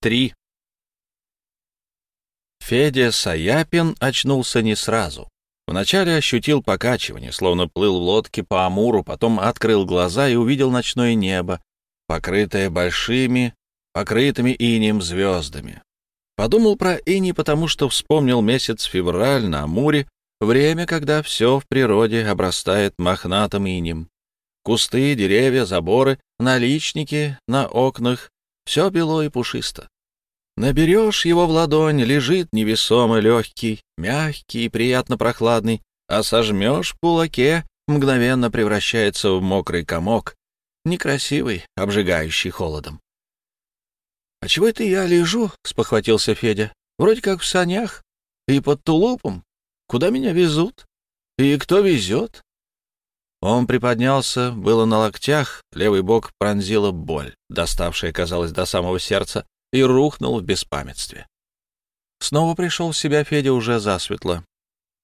3. Федя Саяпин очнулся не сразу. Вначале ощутил покачивание, словно плыл в лодке по Амуру, потом открыл глаза и увидел ночное небо, покрытое большими, покрытыми инеем звездами. Подумал про иней, потому что вспомнил месяц февраль на Амуре, время, когда все в природе обрастает мохнатым инем. Кусты, деревья, заборы, наличники на окнах — все бело и пушисто. Наберешь его в ладонь, лежит невесомый, легкий, мягкий и приятно прохладный, а сожмешь в кулаке, мгновенно превращается в мокрый комок, некрасивый, обжигающий холодом. — А чего это я лежу? — спохватился Федя. — Вроде как в санях и под тулупом. Куда меня везут? И кто везет? Он приподнялся, было на локтях, левый бок пронзила боль, доставшая, казалось, до самого сердца, и рухнул в беспамятстве. Снова пришел в себя Федя уже засветло.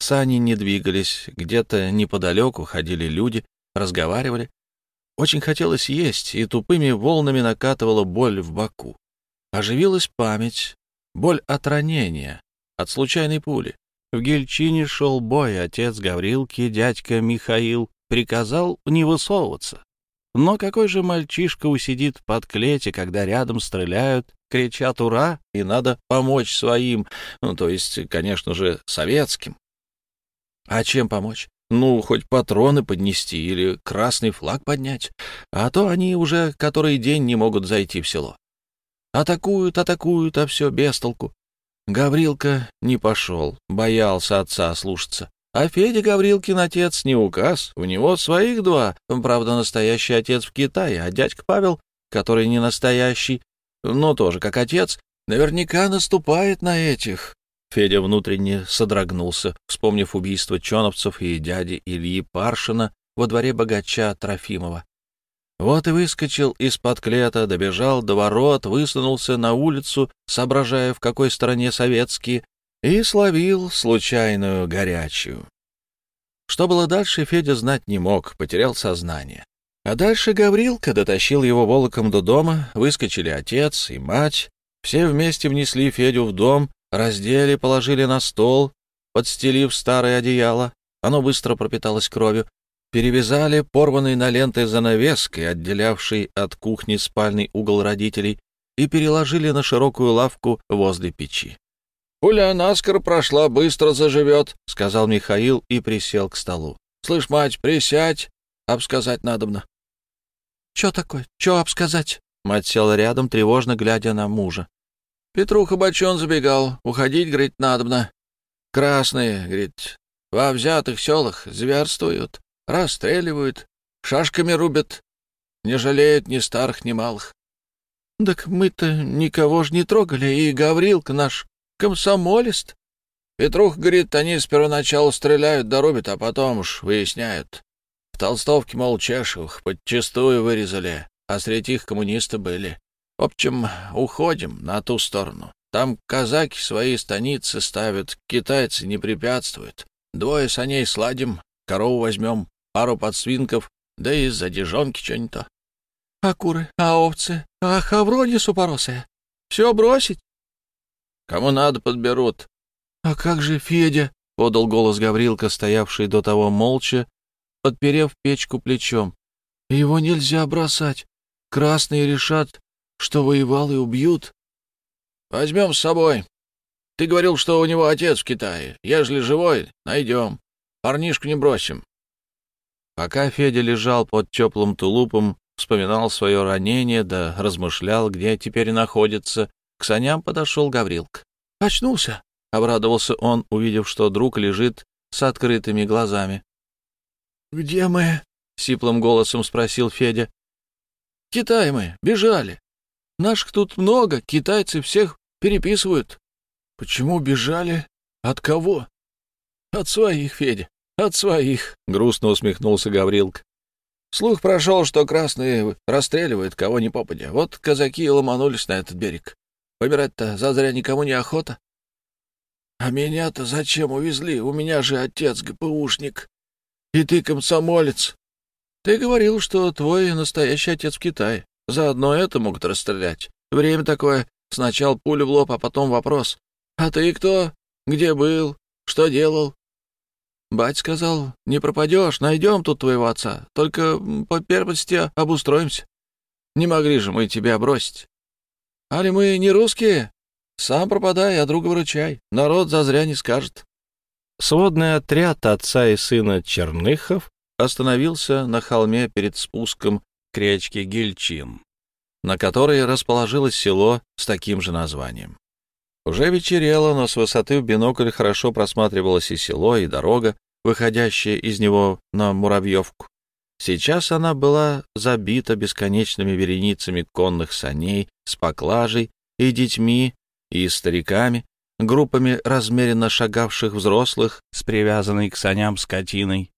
Сани не двигались, где-то неподалеку ходили люди, разговаривали. Очень хотелось есть, и тупыми волнами накатывала боль в боку. Оживилась память, боль от ранения, от случайной пули. В Гельчине шел бой, отец Гаврилки, дядька Михаил, приказал не высовываться. Но какой же мальчишка усидит под клете, когда рядом стреляют, кричат «Ура!» и надо помочь своим, ну, то есть, конечно же, советским. А чем помочь? Ну, хоть патроны поднести или красный флаг поднять, а то они уже который день не могут зайти в село. Атакуют, атакуют, а все без толку. Гаврилка не пошел, боялся отца слушаться. А Федя Гаврилкин отец не указ, у него своих два. Правда, настоящий отец в Китае, а дядька Павел, который не настоящий, но тоже как отец, наверняка наступает на этих. Федя внутренне содрогнулся, вспомнив убийство чоновцев и дяди Ильи Паршина во дворе богача Трофимова. Вот и выскочил из-под клета, добежал до ворот, высунулся на улицу, соображая, в какой стороне советские, и словил случайную горячую. Что было дальше, Федя знать не мог, потерял сознание. А дальше Гаврилка дотащил его волоком до дома, выскочили отец и мать, все вместе внесли Федю в дом, раздели, положили на стол, подстелив старое одеяло, оно быстро пропиталось кровью, перевязали порванной на ленты занавеской, отделявшей от кухни спальный угол родителей, и переложили на широкую лавку возле печи. «Пуля наскоро прошла, быстро заживет», — сказал Михаил и присел к столу. «Слышь, мать, присядь, обсказать надобно». «Чё такое? Чё обсказать?» Мать села рядом, тревожно глядя на мужа. Петруха Бочон забегал. Уходить, говорит, надобно. Красные, говорит, во взятых селах зверствуют, расстреливают, шашками рубят, не жалеют ни старых, ни малых. — Так мы-то никого ж не трогали, и Гаврилка наш комсомолист. Петрух говорит, они с первоначала стреляют да рубят, а потом уж выясняют. В толстовке, мол, чешевых подчистую вырезали, а среди их коммунисты были. В общем, уходим на ту сторону. Там казаки свои станицы ставят, китайцы не препятствуют. Двое саней сладим, корову возьмем, пару подсвинков, да и за дежонки что-нибудь. — А куры, а овцы, а хаврони супоросые? Все бросить? Кому надо, подберут. — А как же Федя? — подал голос Гаврилка, стоявший до того молча, подперев печку плечом. — Его нельзя бросать. Красные решат, что воевал и убьют. — Возьмем с собой. Ты говорил, что у него отец в Китае. Ежели живой, найдем. Парнишку не бросим. Пока Федя лежал под теплым тулупом, вспоминал свое ранение, да размышлял, где теперь находится, к саням подошел Гаврилк. «Очнулся!» — обрадовался он, увидев, что друг лежит с открытыми глазами. «Где мы?» — сиплым голосом спросил Федя. «Китай мы, бежали. Наших тут много, китайцы всех переписывают». «Почему бежали? От кого?» «От своих, Федя, от своих», — грустно усмехнулся Гаврилк. Слух прошел, что красные расстреливают кого ни попадя. Вот казаки ломанулись на этот берег. Помирать-то зазря никому не охота. А меня-то зачем увезли? У меня же отец ГПУшник. И ты комсомолец. Ты говорил, что твой настоящий отец в Китае. Заодно это могут расстрелять. Время такое. Сначала пуля в лоб, а потом вопрос. «А ты кто? Где был? Что делал?» Бать сказал, «Не пропадешь, найдем тут твоего отца, только по первости обустроимся. Не могли же мы тебя бросить. Али мы не русские? Сам пропадай, а друга выручай. Народ зазря не скажет». Сводный отряд отца и сына Черныхов остановился на холме перед спуском к речке Гильчин, на которой расположилось село с таким же названием. Уже вечерело, но с высоты в бинокль хорошо просматривалось и село, и дорога, выходящая из него на Муравьевку. Сейчас она была забита бесконечными вереницами конных саней с поклажей и детьми, и стариками, группами размеренно шагавших взрослых с привязанной к саням скотиной.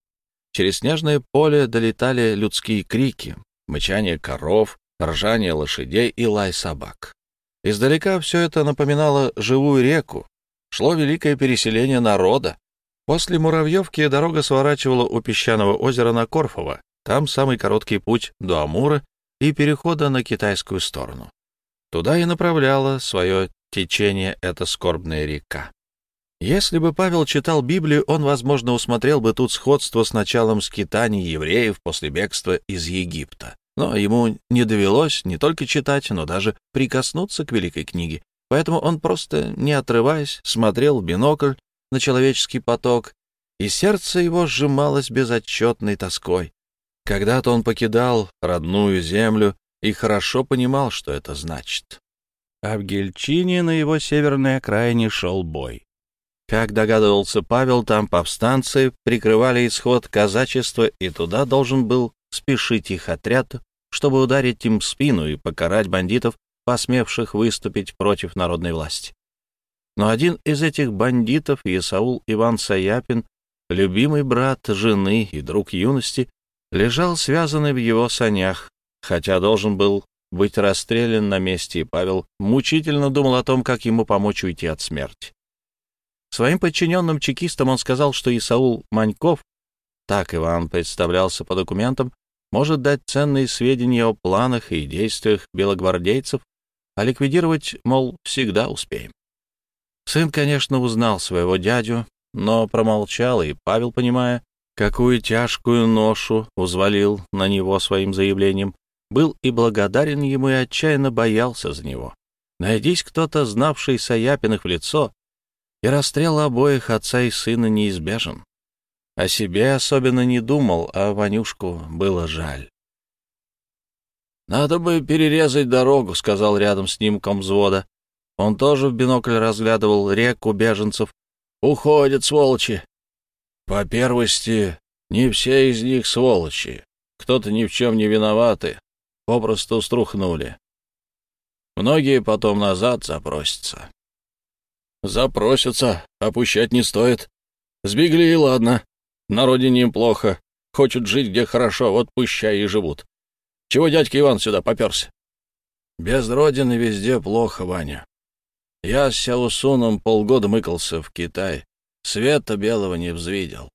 Через снежное поле долетали людские крики, мычание коров, ржание лошадей и лай собак. Издалека все это напоминало живую реку. Шло великое переселение народа. После Муравьевки дорога сворачивала у песчаного озера на Корфово. Там самый короткий путь до Амура и перехода на китайскую сторону. Туда и направляла свое течение эта скорбная река. Если бы Павел читал Библию, он, возможно, усмотрел бы тут сходство с началом скитаний евреев после бегства из Египта. Но ему не довелось не только читать, но даже прикоснуться к великой книге. Поэтому он просто, не отрываясь, смотрел в бинокль на человеческий поток, и сердце его сжималось безотчетной тоской. Когда-то он покидал родную землю и хорошо понимал, что это значит. А в Гельчине на его северной окраине шел бой. Как догадывался Павел, там повстанцы прикрывали исход казачества, и туда должен был спешить их отряд, чтобы ударить им в спину и покарать бандитов, посмевших выступить против народной власти. Но один из этих бандитов, Исаул Иван Саяпин, любимый брат жены и друг юности, лежал связанный в его санях, хотя должен был быть расстрелян на месте, и Павел мучительно думал о том, как ему помочь уйти от смерти. Своим подчиненным чекистам он сказал, что Исаул Маньков, так Иван представлялся по документам, может дать ценные сведения о планах и действиях белогвардейцев, а ликвидировать, мол, всегда успеем. Сын, конечно, узнал своего дядю, но промолчал, и Павел, понимая, какую тяжкую ношу узвалил на него своим заявлением, был и благодарен ему, и отчаянно боялся за него. Найдись кто-то, знавший Саяпиных в лицо, и расстрел обоих отца и сына неизбежен. О себе особенно не думал, а Ванюшку было жаль. «Надо бы перерезать дорогу», — сказал рядом с ним комзвода. Он тоже в бинокль разглядывал реку беженцев. «Уходят, сволочи!» «По первости, не все из них сволочи. Кто-то ни в чем не виноваты, попросту струхнули. Многие потом назад запросятся». «Запросятся, опущать не стоит. Сбегли, и ладно. На родине им плохо. Хочут жить где хорошо, вот пущай и живут. Чего дядька Иван сюда поперся? Без родины везде плохо, Ваня. Я с Сяусуном полгода мыкался в Китай. Света белого не взвидел.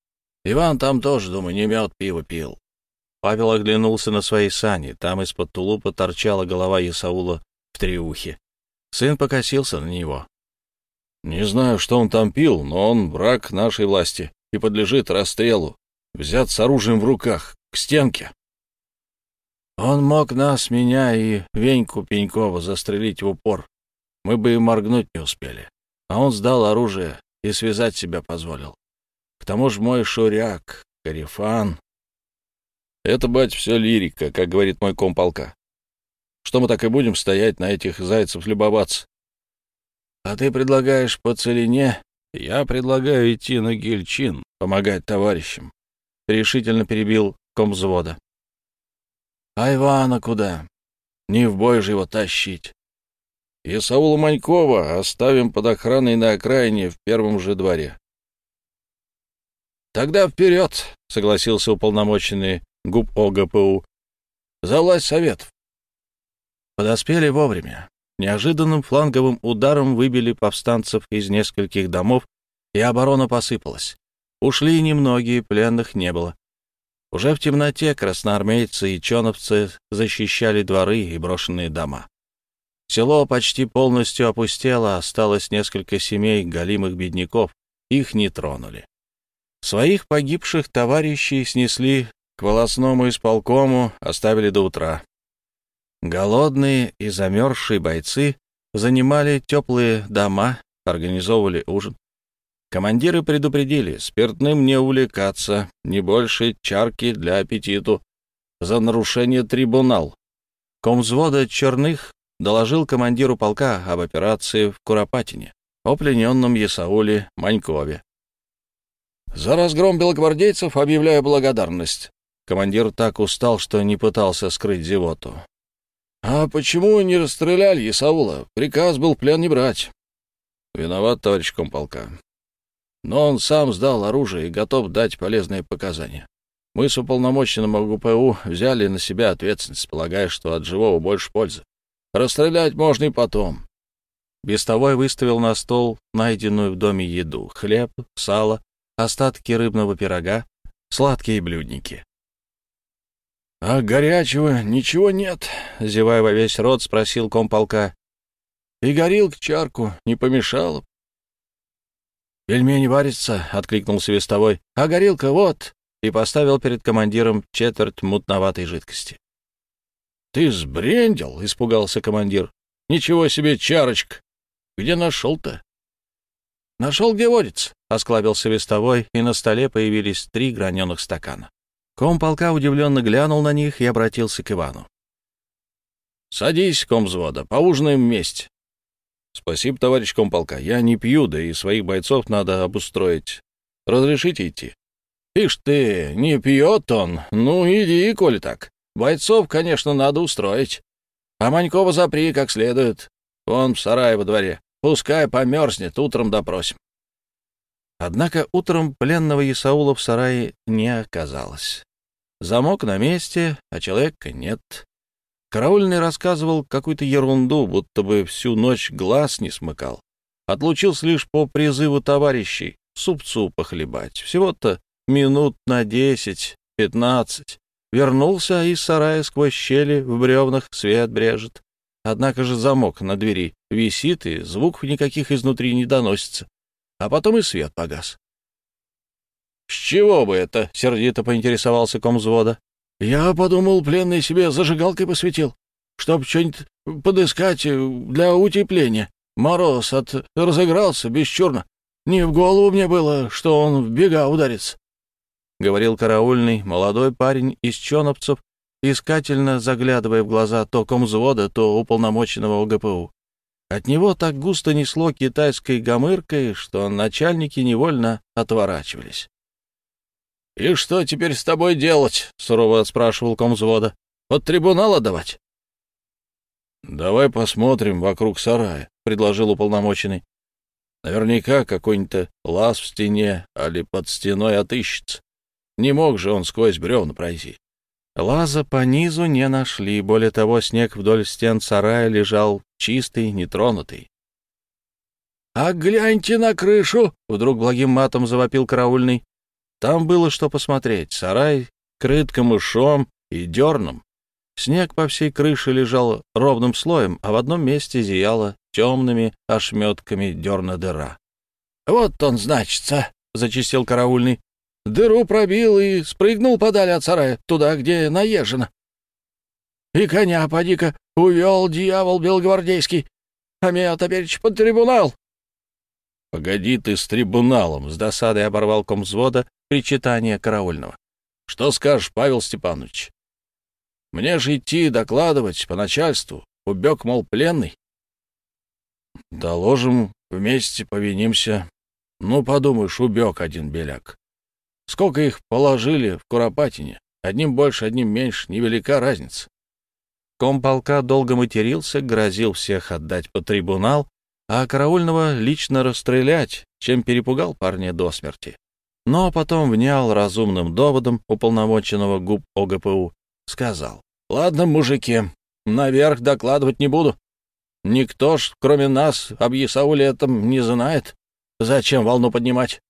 Иван там тоже, думаю, не мед пиво пил. Павел оглянулся на свои сани. Там из-под тулупа торчала голова Исаула в триухе. Сын покосился на него. Не знаю, что он там пил, но он враг нашей власти и подлежит расстрелу, взят с оружием в руках, к стенке. Он мог нас, меня и Веньку Пенькова застрелить в упор. Мы бы и моргнуть не успели. А он сдал оружие и связать себя позволил. К тому же мой шуряк, Карифан... Это, бать, все лирика, как говорит мой комполка. Что мы так и будем стоять на этих зайцев любоваться? А ты предлагаешь по целине я предлагаю идти на Гильчин, помогать товарищам. Решительно перебил комзвода. А Ивана куда? Не в бой же его тащить. И Саула Манькова оставим под охраной на окраине в первом же дворе. Тогда вперед, согласился уполномоченный губ ОГПУ. За власть советов. Подоспели вовремя неожиданным фланговым ударом выбили повстанцев из нескольких домов, и оборона посыпалась. Ушли немногие, пленных не было. Уже в темноте красноармейцы и чоновцы защищали дворы и брошенные дома. Село почти полностью опустело, осталось несколько семей голимых бедняков, их не тронули. Своих погибших товарищей снесли к волосному исполкому, оставили до утра. Голодные и замерзшие бойцы занимали теплые дома, организовывали ужин. Командиры предупредили спиртным не увлекаться, не больше чарки для аппетиту. За нарушение трибунал. Комвзвода Черных доложил командиру полка об операции в Куропатине, о плененном Ясауле Манькове. «За разгром белогвардейцев объявляю благодарность». Командир так устал, что не пытался скрыть зевоту. «А почему не расстреляли Исаула? Приказ был плен не брать». «Виноват, товарищ комполка. Но он сам сдал оружие и готов дать полезные показания. Мы с уполномоченным ОГПУ взяли на себя ответственность, полагая, что от живого больше пользы. Расстрелять можно и потом. Бестовой выставил на стол найденную в доме еду — хлеб, сало, остатки рыбного пирога, сладкие блюдники. — А горячего ничего нет? — зевая во весь рот, спросил комполка. — И горилка чарку не помешало. — Пельмени варятся, — откликнулся вестовой. — А горилка вот! — и поставил перед командиром четверть мутноватой жидкости. «Ты сбрендил?» — испугался командир. «Ничего себе чарочка! Где нашел-то?» «Нашел, где водится», — осклабился вестовой, и на столе появились три граненых стакана. Комполка удивленно глянул на них и обратился к Ивану. «Садись, комвзвода, поужинаем вместе». «Спасибо, товарищ комполка, я не пью, да и своих бойцов надо обустроить. Разрешите идти?» «Ишь ты, не пьет он. Ну, иди, коли так. Бойцов, конечно, надо устроить. А Манькова запри как следует. Он в сарае во дворе. Пускай померзнет, утром допросим. Однако утром пленного Исаула в сарае не оказалось. Замок на месте, а человека нет. Караульный рассказывал какую-то ерунду, будто бы всю ночь глаз не смыкал. Отлучился лишь по призыву товарищей супцу похлебать. Всего-то минут на десять, пятнадцать. Вернулся из сарая сквозь щели в бревнах свет брежет. Однако же замок на двери висит, и звуков никаких изнутри не доносится. А потом и свет погас. — С чего бы это? — сердито поинтересовался комзвода. — Я подумал, пленный себе зажигалкой посветил, чтоб что-нибудь подыскать для утепления. Мороз от разыгрался бесчурно. Не в голову мне было, что он в бега ударится говорил караульный, молодой парень из чоновцев, искательно заглядывая в глаза то комзвода, то уполномоченного ОГПУ. От него так густо несло китайской гомыркой, что начальники невольно отворачивались. — И что теперь с тобой делать? — сурово спрашивал комзвода. — Под трибунал отдавать? — Давай посмотрим вокруг сарая, — предложил уполномоченный. Наверняка какой-нибудь лаз в стене, али под стеной отыщется. Не мог же он сквозь бревна пройти. Лаза по низу не нашли, более того, снег вдоль стен сарая лежал чистый, нетронутый. — А гляньте на крышу! — вдруг благим матом завопил караульный. Там было что посмотреть. Сарай крыт камышом и дерном. Снег по всей крыше лежал ровным слоем, а в одном месте зияла темными ошметками дерна дыра. — Вот он, значится, — зачистил караульный. Дыру пробил и спрыгнул подали от сарая, туда, где наезжено. И коня, поди-ка, увел дьявол белогвардейский, а меня теперь под трибунал. — Погоди ты с трибуналом, — с досадой оборвал комвзвода причитание караульного. — Что скажешь, Павел Степанович? Мне же идти докладывать по начальству. Убег, мол, пленный. — Доложим, вместе повинимся. Ну, подумаешь, убег один беляк. Сколько их положили в Куропатине? Одним больше, одним меньше, невелика разница. Комполка долго матерился, грозил всех отдать по трибунал, а караульного лично расстрелять, чем перепугал парня до смерти. Но потом внял разумным доводом уполномоченного губ ОГПУ, сказал, «Ладно, мужики, наверх докладывать не буду. Никто ж, кроме нас, об Исауле этом не знает. Зачем волну поднимать?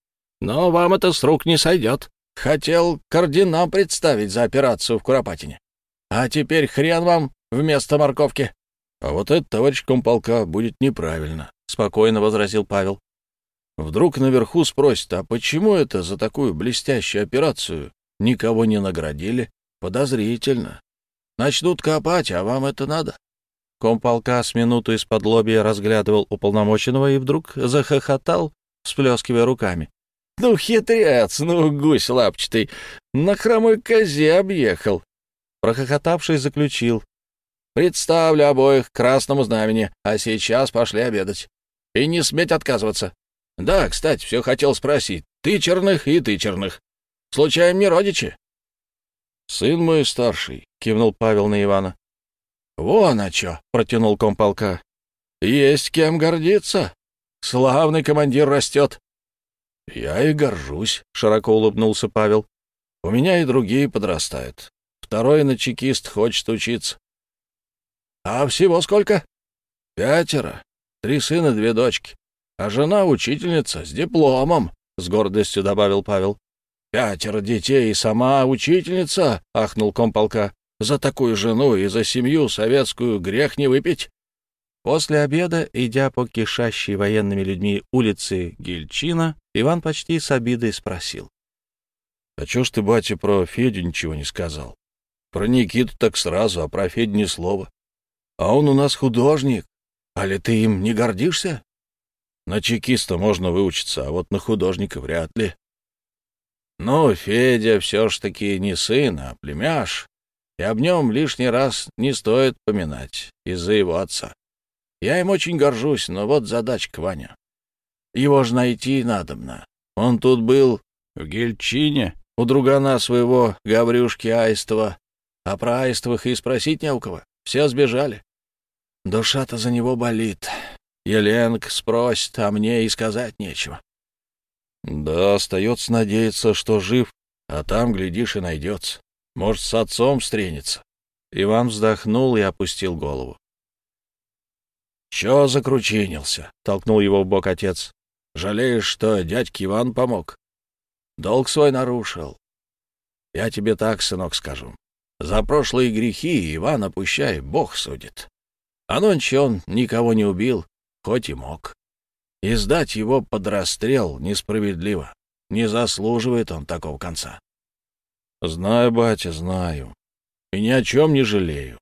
Но вам это с рук не сойдет. Хотел к представить за операцию в Куропатине. А теперь хрен вам вместо морковки. А вот это, товарищ комполка, будет неправильно, — спокойно возразил Павел. Вдруг наверху спросят, а почему это за такую блестящую операцию никого не наградили? Подозрительно. Начнут копать, а вам это надо? Комполка с минуту из-под лобья разглядывал уполномоченного и вдруг захохотал, всплескивая руками. «Ну, хитрец, ну, гусь лапчатый, на хромой козе объехал!» Прохохотавший заключил. «Представлю обоих красному знамени, а сейчас пошли обедать. И не сметь отказываться. Да, кстати, все хотел спросить. Ты черных и ты черных. Случаем не родичи?» «Сын мой старший», — кивнул Павел на Ивана. «Вон а чё!» — протянул комполка. «Есть кем гордиться. Славный командир растет». «Я и горжусь», — широко улыбнулся Павел. «У меня и другие подрастают. Второй на чекист хочет учиться». «А всего сколько?» «Пятеро. Три сына, две дочки. А жена — учительница с дипломом», — с гордостью добавил Павел. «Пятеро детей и сама учительница», — ахнул комполка. За такую жену и за семью советскую грех не выпить. После обеда, идя по кишащей военными людьми улице Гильчина, Иван почти с обидой спросил. — А чё ж ты, батя, про Федю ничего не сказал? Про Никиту так сразу, а про Федю ни слова. А он у нас художник. А ли ты им не гордишься? На чекиста можно выучиться, а вот на художника вряд ли. Ну, Федя все ж таки не сын, а племяш, и об нем лишний раз не стоит поминать из-за его отца. Я им очень горжусь, но вот задачка, Ваня. Его ж найти надобно. Он тут был в Гельчине у другана своего Гаврюшки Аистова, а про Аистовых и спросить не у кого. Все сбежали. Душа-то за него болит. Еленк спросит, а мне и сказать нечего. Да, остается надеяться, что жив, а там, глядишь, и найдется. Может, с отцом встретиться. Иван вздохнул и опустил голову. «Чё закручинился?» — толкнул его в бок отец. «Жалеешь, что дядьке Иван помог? Долг свой нарушил. Я тебе так, сынок, скажу. За прошлые грехи Иван опущай, Бог судит. А нонче он никого не убил, хоть и мог. И сдать его под расстрел несправедливо. Не заслуживает он такого конца. Знаю, батя, знаю. И ни о чем не жалею.